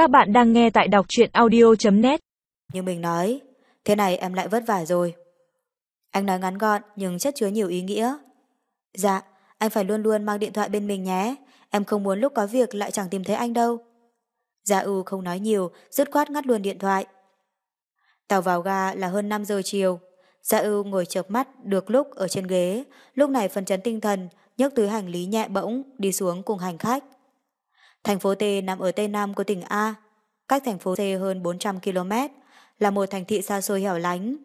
Các bạn đang nghe tại đọc truyện audio.net Như mình nói, thế này em lại vất vả rồi. Anh nói ngắn gọn nhưng chất chứa nhiều ý nghĩa. Dạ, anh phải luôn luôn mang điện thoại bên mình nhé. Em không muốn lúc có việc lại chẳng tìm thấy anh đâu. Dạ ưu không nói nhiều, dứt khoát ngắt luôn điện thoại. Tàu vào ga là hơn 5 giờ chiều. Dạ ưu ngồi chợp mắt được lúc ở trên ghế, lúc này phần chấn tinh thần, nhấc túi hành lý nhẹ bỗng đi xuống cùng hành khách. Thành phố T nằm ở tây nam của tỉnh A, cách thành phố C hơn 400 km, là một thành thị xa xôi hẻo lánh.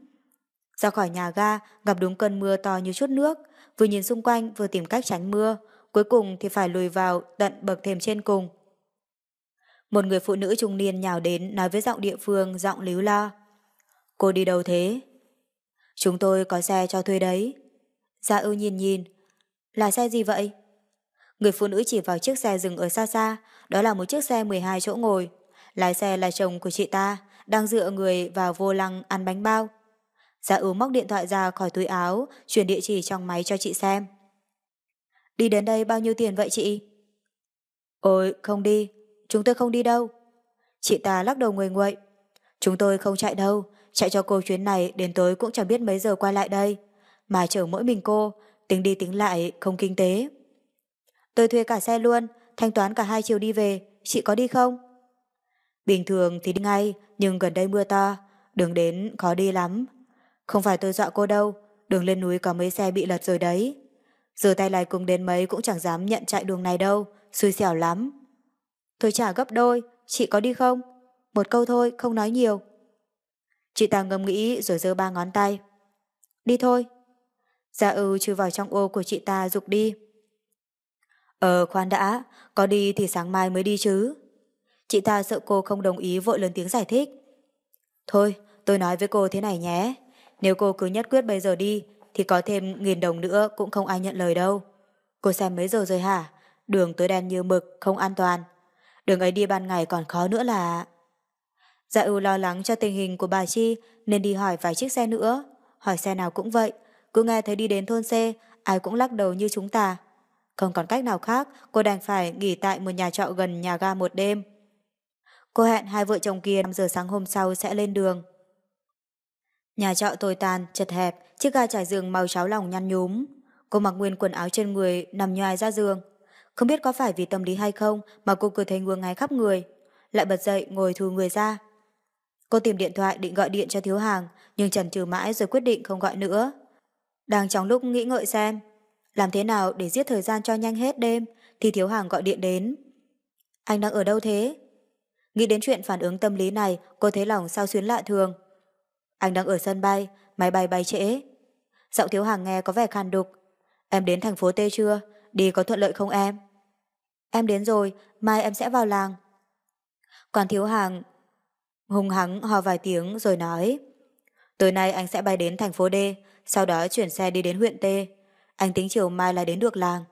Ra khỏi nhà ga, gặp đúng cơn mưa to như chút nước, vừa nhìn xung quanh vừa tìm cách tránh mưa, cuối cùng thì phải lùi vào tận bậc thềm trên cùng. Một người phụ nữ trung niên nhào đến nói với giọng địa phương, giọng líu lo. Cô đi đâu thế? Chúng tôi có xe cho thuê đấy. Gia ưu nhìn nhìn. Là xe gì vậy? Người phụ nữ chỉ vào chiếc xe dừng ở xa xa, đó là một chiếc xe 12 chỗ ngồi. Lái xe là chồng của chị ta, đang dựa người vào vô lăng ăn bánh bao. Gia ưu móc điện thoại ra khỏi túi áo, chuyển địa chỉ trong máy cho chị xem. Đi đến đây bao nhiêu tiền vậy chị? Ôi, không đi, chúng tôi không đi đâu. Chị ta lắc đầu nguội nguậy. Chúng tôi không chạy đâu, chạy cho cô chuyến này đến tối cũng chẳng biết mấy giờ quay lại đây. Mà chở mỗi mình cô, tính đi tính lại không kinh tế. Tôi thuê cả xe luôn, thanh toán cả hai chiều đi về, chị có đi không? Bình thường thì đi ngay, nhưng gần đây mưa to, đường đến khó đi lắm. Không phải tôi dọa cô đâu, đường lên núi có mấy xe bị lật rồi đấy. Giờ tay lại cùng đến mấy cũng chẳng dám nhận chạy đường này đâu, xui xẻo lắm. Tôi trả gấp đôi, chị có đi không? Một câu thôi, không nói nhiều. Chị ta ngâm nghĩ rồi giơ ba ngón tay. Đi thôi. Gia ưu chui vào trong ô của chị ta dục đi. Ờ khoan đã, có đi thì sáng mai mới đi chứ. Chị ta sợ cô không đồng ý vội lớn tiếng giải thích. Thôi, tôi nói với cô thế này nhé. Nếu cô cứ nhất quyết bây giờ đi, thì có thêm nghìn đồng nữa cũng không ai nhận lời đâu. Cô xem mấy giờ rồi hả? Đường tối đen như mực, không an toàn. Đường ấy đi ban ngày còn khó nữa là... Dạ ưu lo lắng cho tình hình của bà Chi nên đi hỏi vài chiếc xe nữa. Hỏi xe nào cũng vậy. Cứ nghe thấy đi đến thôn xe, ai cũng lắc đầu như chúng ta. Không còn cách nào khác, cô đành phải nghỉ tại một nhà trọ gần nhà ga một đêm. Cô hẹn hai vợ chồng kia 5 giờ sáng hôm sau sẽ lên đường. Nhà trọ tồi tàn, chật hẹp, chiếc ga trải giường màu cháo lòng nhăn nhúm. Cô mặc nguyên quần áo trên người, nằm nhoài ra giường. Không biết có phải vì tâm lý hay không mà cô cứ thấy ngứa ngáy khắp người. Lại bật dậy ngồi thu người ra. Cô tìm điện thoại định gọi điện cho thiếu hàng, nhưng chần chừ mãi rồi quyết định không gọi nữa. Đang trong lúc nghĩ ngợi xem, làm thế nào để giết thời gian cho nhanh hết đêm, thì thiếu hàng gọi điện đến. Anh đang ở đâu thế? Nghĩ đến chuyện phản ứng tâm lý này, cô thấy lòng sao xuyến lạ thường. Anh đang ở sân bay, máy bay bay trễ. Giọng thiếu hàng nghe có vẻ khàn đục. Em đến thành phố T chưa? Đi có thuận lợi không em? Em đến rồi, mai em sẽ vào làng. Còn thiếu hàng hùng hắng ho vài tiếng rồi nói Tối nay anh sẽ bay đến thành phố D, sau đó chuyển xe đi đến huyện T. Anh tính chiều mai là đến được làng.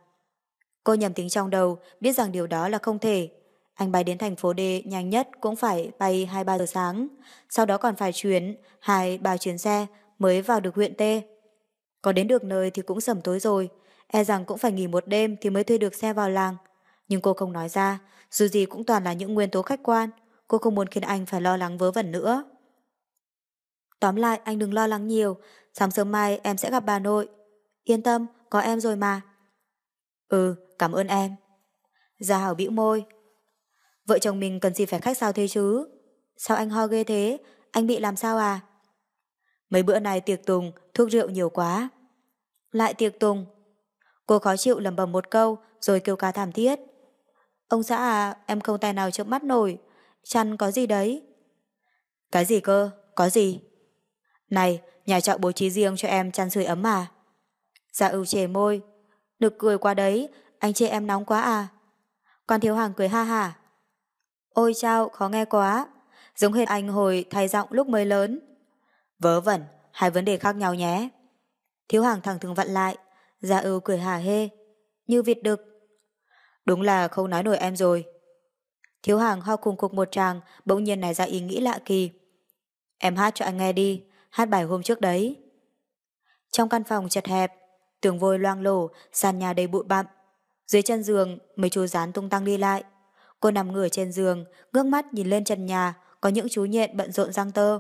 Cô nhầm tính trong đầu, biết rằng điều đó là không thể. Anh bay đến thành phố D nhanh nhất cũng phải bay 2-3 giờ sáng, sau đó còn phải chuyến 2-3 chuyến xe mới vào được huyện T. Có đến được nơi thì cũng sầm tối rồi, e rằng cũng phải nghỉ một đêm thì mới thuê được xe vào làng. Nhưng cô không nói ra, dù gì cũng toàn là những nguyên tố khách quan, cô không muốn khiến anh phải lo lắng vớ vẩn nữa. Tóm lại anh đừng lo lắng nhiều, sáng sớm mai em sẽ gặp bà nội. Yên tâm, có em rồi mà. Ừ, cảm ơn em. Gia Hảo bĩu môi. Vợ chồng mình cần gì phải khách sao thế chứ? Sao anh ho ghê thế? Anh bị làm sao à? Mấy bữa này tiệc tùng, thuốc rượu nhiều quá. Lại tiệc tùng. Cô khó chịu lầm bầm một câu rồi kêu ca thảm thiết. Ông xã à, em không tài nào chớp mắt nổi. Chăn có gì đấy? Cái gì cơ? Có gì? Này, nhà trọ bố trí riêng cho em chăn sưởi ấm à? Gia ưu chề môi. Nực cười qua đấy, anh chê em nóng quá à? Còn thiếu hàng cười ha hả. Ôi chao, khó nghe quá. Giống hệt anh hồi thay giọng lúc mới lớn. Vớ vẩn, hai vấn đề khác nhau nhé. Thiếu hàng thẳng thường vặn lại. gia ưu cười hà hê. Như vịt đực. Đúng là không nói nổi em rồi. Thiếu hàng ho cùng cục một tràng, bỗng nhiên này ra ý nghĩ lạ kỳ. Em hát cho anh nghe đi, hát bài hôm trước đấy. Trong căn phòng chật hẹp, tường vôi loang lổ, sàn nhà đầy bụi bặm. Dưới chân giường, mấy chú rán tung tăng đi lại. Cô nằm ngửa trên giường, ngước mắt nhìn lên trần nhà, có những chú nhện bận rộn răng tơ.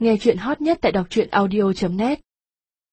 Nghe chuyện hot nhất tại đọc truyện audio.net